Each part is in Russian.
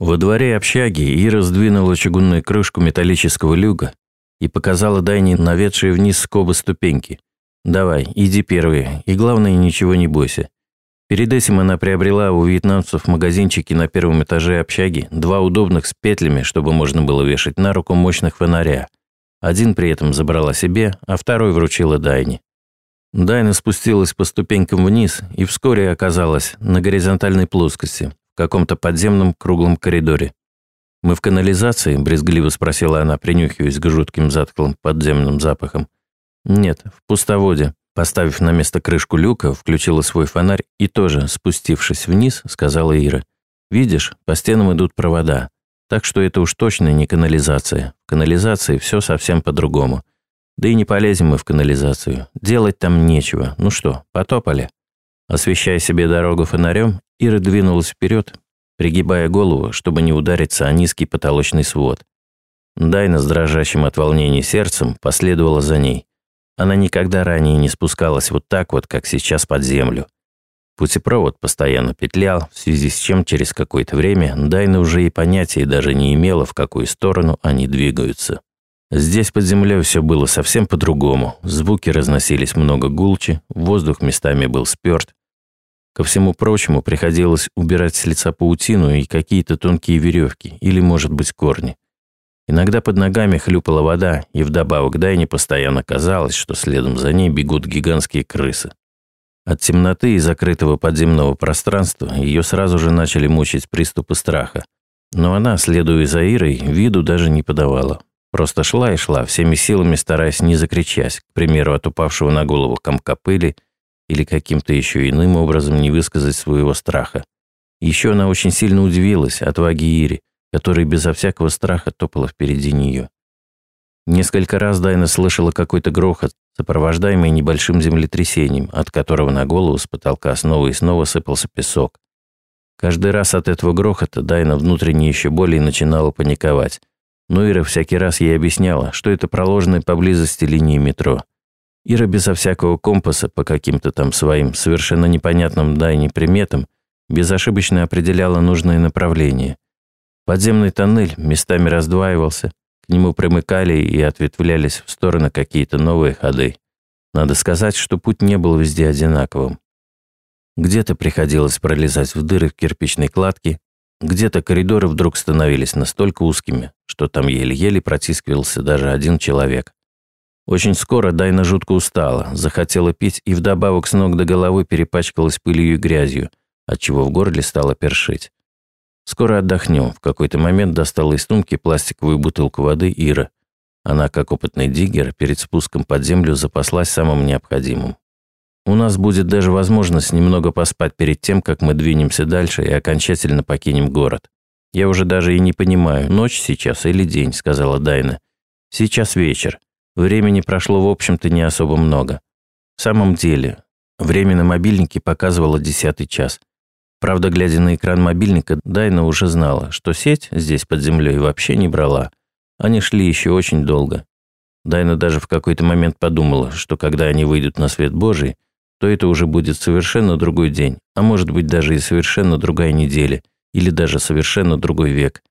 Во дворе общаги Ира сдвинула чугунную крышку металлического люга и показала Дайне наведшие вниз скобы ступеньки. «Давай, иди первый, и главное, ничего не бойся». Перед этим она приобрела у вьетнамцев в магазинчике на первом этаже общаги два удобных с петлями, чтобы можно было вешать на руку мощных фонаря. Один при этом забрала себе, а второй вручила Дайне. Дайна спустилась по ступенькам вниз и вскоре оказалась на горизонтальной плоскости, каком-то подземном круглом коридоре. «Мы в канализации?» – брезгливо спросила она, принюхиваясь к жутким затхлым подземным запахам. «Нет, в пустоводе». Поставив на место крышку люка, включила свой фонарь и тоже, спустившись вниз, сказала Ира. «Видишь, по стенам идут провода. Так что это уж точно не канализация. В канализации все совсем по-другому. Да и не полезем мы в канализацию. Делать там нечего. Ну что, потопали?» Освещая себе дорогу фонарем, Ира двинулась вперед, пригибая голову, чтобы не удариться о низкий потолочный свод. Дайна с дрожащим от волнения сердцем последовала за ней. Она никогда ранее не спускалась вот так вот, как сейчас под землю. Путепровод постоянно петлял, в связи с чем через какое-то время Дайна уже и понятия даже не имела, в какую сторону они двигаются. Здесь под землей все было совсем по-другому. Звуки разносились много гулче, воздух местами был спёрт. Ко всему прочему, приходилось убирать с лица паутину и какие-то тонкие веревки, или, может быть, корни. Иногда под ногами хлюпала вода, и вдобавок Дайне постоянно казалось, что следом за ней бегут гигантские крысы. От темноты и закрытого подземного пространства ее сразу же начали мучить приступы страха. Но она, следуя за Ирой, виду даже не подавала. Просто шла и шла, всеми силами стараясь не закричать, к примеру, от упавшего на голову комка пыли или каким-то еще иным образом не высказать своего страха. Еще она очень сильно удивилась отваге Ири, которая безо всякого страха топала впереди нее. Несколько раз Дайна слышала какой-то грохот, сопровождаемый небольшим землетрясением, от которого на голову с потолка снова и снова сыпался песок. Каждый раз от этого грохота Дайна внутренне еще более начинала паниковать, но Ира всякий раз ей объясняла, что это проложенная поблизости линии метро. Ира безо всякого компаса по каким-то там своим совершенно непонятным Дайне приметам безошибочно определяла нужное направление. Подземный тоннель местами раздваивался, к нему примыкали и ответвлялись в стороны какие-то новые ходы. Надо сказать, что путь не был везде одинаковым. Где-то приходилось пролезать в дыры в кирпичной кладке, где-то коридоры вдруг становились настолько узкими, что там еле-еле протискивался даже один человек. Очень скоро Дайна жутко устала, захотела пить и вдобавок с ног до головы перепачкалась пылью и грязью, отчего в горле стало першить. «Скоро отдохнем», – в какой-то момент достала из сумки пластиковую бутылку воды Ира. Она, как опытный диггер, перед спуском под землю запаслась самым необходимым. У нас будет даже возможность немного поспать перед тем, как мы двинемся дальше и окончательно покинем город. Я уже даже и не понимаю, ночь сейчас или день, сказала Дайна. Сейчас вечер. Времени прошло, в общем-то, не особо много. В самом деле, время на мобильнике показывало десятый час. Правда, глядя на экран мобильника, Дайна уже знала, что сеть здесь под землей вообще не брала. Они шли еще очень долго. Дайна даже в какой-то момент подумала, что когда они выйдут на свет Божий, то это уже будет совершенно другой день, а может быть даже и совершенно другая неделя, или даже совершенно другой век.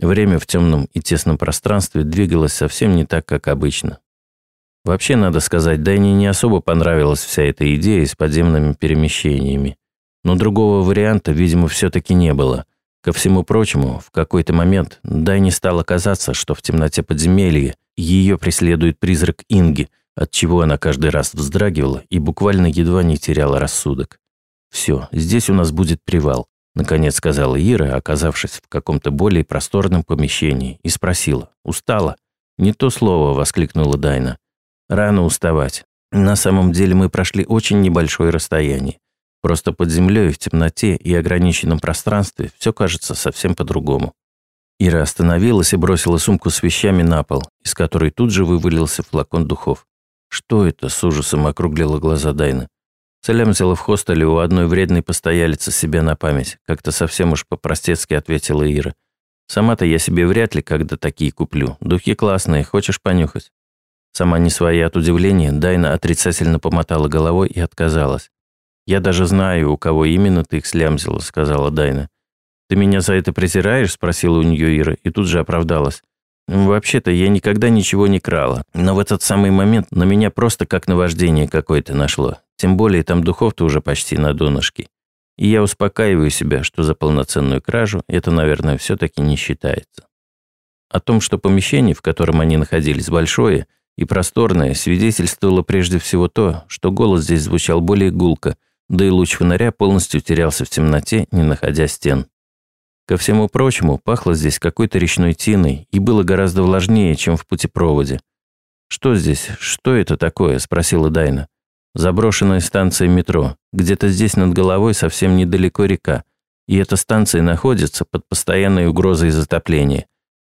Время в темном и тесном пространстве двигалось совсем не так, как обычно. Вообще, надо сказать, Дайне не особо понравилась вся эта идея с подземными перемещениями. Но другого варианта, видимо, все-таки не было. Ко всему прочему, в какой-то момент Дайне стало казаться, что в темноте подземелья ее преследует призрак Инги – от чего она каждый раз вздрагивала и буквально едва не теряла рассудок. «Все, здесь у нас будет привал», – наконец сказала Ира, оказавшись в каком-то более просторном помещении, и спросила. «Устала?» «Не то слово», – воскликнула Дайна. «Рано уставать. На самом деле мы прошли очень небольшое расстояние. Просто под землей, в темноте и ограниченном пространстве все кажется совсем по-другому». Ира остановилась и бросила сумку с вещами на пол, из которой тут же вывалился флакон духов. «Что это?» – с ужасом округлила глаза Дайна. Целямзила в хостеле у одной вредной постоялицы себе на память. Как-то совсем уж по-простецки ответила Ира. Сама-то я себе вряд ли когда такие куплю. Духи классные, хочешь понюхать? Сама не своя от удивления, Дайна отрицательно помотала головой и отказалась. «Я даже знаю, у кого именно ты их слямзила», — сказала Дайна. «Ты меня за это презираешь?» – спросила у нее Ира, и тут же оправдалась. «Вообще-то я никогда ничего не крала, но в этот самый момент на меня просто как наваждение какое-то нашло. Тем более там духов-то уже почти на донышке. И я успокаиваю себя, что за полноценную кражу это, наверное, все-таки не считается». О том, что помещение, в котором они находились, большое и просторное, свидетельствовало прежде всего то, что голос здесь звучал более гулко, да и луч фонаря полностью терялся в темноте, не находя стен. Ко всему прочему, пахло здесь какой-то речной тиной и было гораздо влажнее, чем в путепроводе. «Что здесь? Что это такое?» – спросила Дайна. «Заброшенная станция метро. Где-то здесь над головой совсем недалеко река. И эта станция находится под постоянной угрозой затопления.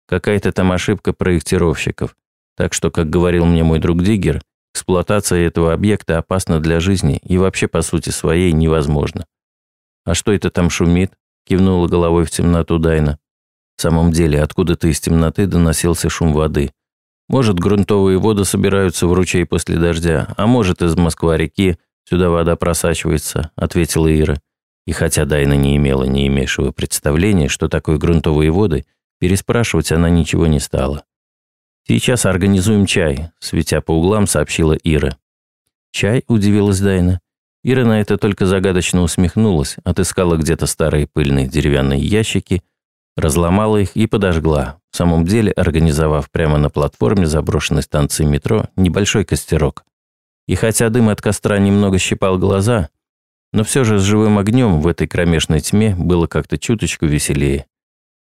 Какая-то там ошибка проектировщиков. Так что, как говорил мне мой друг Диггер, эксплуатация этого объекта опасна для жизни и вообще по сути своей невозможна. А что это там шумит? кивнула головой в темноту Дайна. В самом деле, откуда-то из темноты доносился шум воды. Может, грунтовые воды собираются в ручей после дождя, а может, из Москва-реки сюда вода просачивается, ответила Ира. И хотя Дайна не имела ни имейшего представления, что такое грунтовые воды, переспрашивать она ничего не стала. «Сейчас организуем чай», – светя по углам, сообщила Ира. «Чай?» – удивилась Дайна. Ира на это только загадочно усмехнулась, отыскала где-то старые пыльные деревянные ящики, разломала их и подожгла, в самом деле организовав прямо на платформе заброшенной станции метро небольшой костерок. И хотя дым от костра немного щипал глаза, но все же с живым огнем в этой кромешной тьме было как-то чуточку веселее.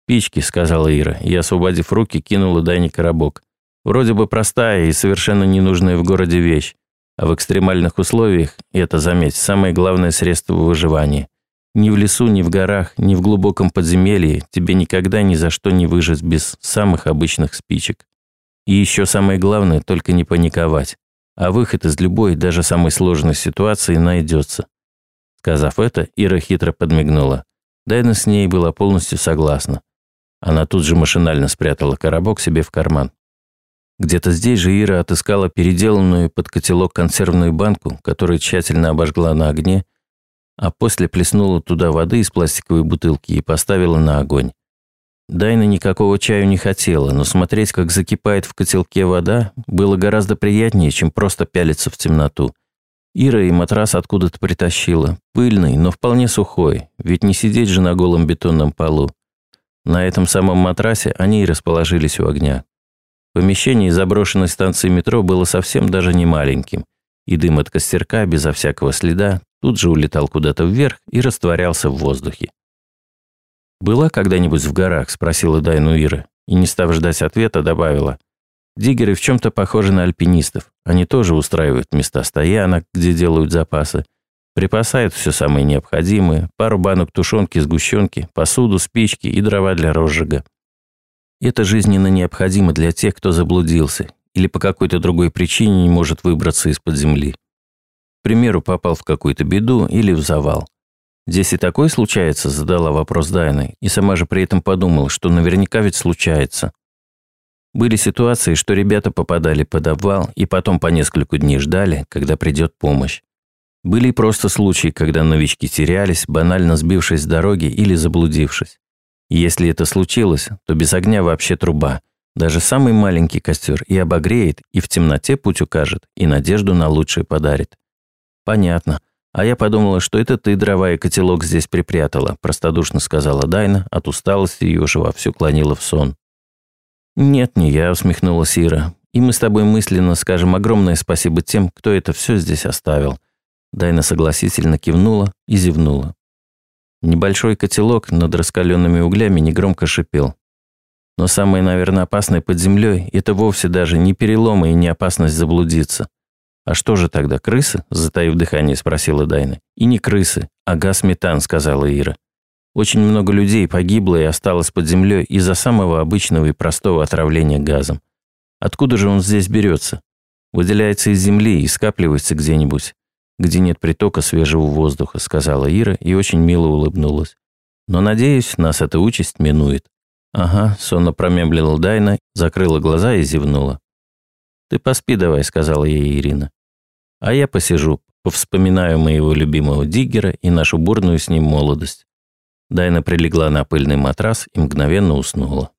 «Пички», — сказала Ира, и, освободив руки, кинула Дайне коробок. Вроде бы простая и совершенно ненужная в городе вещь, а в экстремальных условиях, это, заметь, самое главное средство выживания. Ни в лесу, ни в горах, ни в глубоком подземелье тебе никогда ни за что не выжить без самых обычных спичек. И еще самое главное, только не паниковать. А выход из любой, даже самой сложной ситуации найдется. Сказав это, Ира хитро подмигнула. Дайна с ней была полностью согласна. Она тут же машинально спрятала коробок себе в карман. Где-то здесь же Ира отыскала переделанную под котелок консервную банку, которую тщательно обожгла на огне, а после плеснула туда воды из пластиковой бутылки и поставила на огонь. Дайна никакого чаю не хотела, но смотреть, как закипает в котелке вода, было гораздо приятнее, чем просто пялиться в темноту. Ира и матрас откуда-то притащила, пыльный, но вполне сухой, ведь не сидеть же на голом бетонном полу. На этом самом матрасе они и расположились у огня. Помещение заброшенной станции метро было совсем даже не маленьким, и дым от костерка, безо всякого следа, тут же улетал куда-то вверх и растворялся в воздухе. «Была когда-нибудь в горах?» – спросила Дайну Ира, и, не став ждать ответа, добавила. «Диггеры в чем-то похожи на альпинистов. Они тоже устраивают места стоянок, где делают запасы, припасают все самое необходимое, пару банок тушенки, сгущенки, посуду, спички и дрова для розжига. Это жизненно необходимо для тех, кто заблудился или по какой-то другой причине не может выбраться из-под земли. Примеру, попал в какую-то беду или в завал. Здесь и такое случается, задала вопрос Дайна, и сама же при этом подумала, что наверняка ведь случается. Были ситуации, что ребята попадали под обвал и потом по несколько дней ждали, когда придет помощь. Были и просто случаи, когда новички терялись, банально сбившись с дороги или заблудившись. Если это случилось, то без огня вообще труба. Даже самый маленький костер и обогреет, и в темноте путь укажет, и надежду на лучшее подарит. Понятно. А я подумала, что это ты дрова и котелок здесь припрятала, простодушно сказала Дайна, от усталости ее уже вовсю клонила в сон. Нет, не я, усмехнулась Ира. И мы с тобой мысленно скажем огромное спасибо тем, кто это все здесь оставил. Дайна согласительно кивнула и зевнула. Небольшой котелок над раскаленными углями негромко шипел. Но самое, наверное, опасное под землей – это вовсе даже не переломы и не опасность заблудиться. «А что же тогда, крысы?» – затаив дыхание, спросила Дайна. «И не крысы, а газ метан», – сказала Ира. «Очень много людей погибло и осталось под землей из-за самого обычного и простого отравления газом. Откуда же он здесь берется? Выделяется из земли и скапливается где-нибудь где нет притока свежего воздуха», — сказала Ира и очень мило улыбнулась. «Но, надеюсь, нас эта участь минует». «Ага», — сонно промемлила Дайна, закрыла глаза и зевнула. «Ты поспи давай», — сказала ей Ирина. «А я посижу, повспоминаю моего любимого Диггера и нашу бурную с ним молодость. Дайна прилегла на пыльный матрас и мгновенно уснула.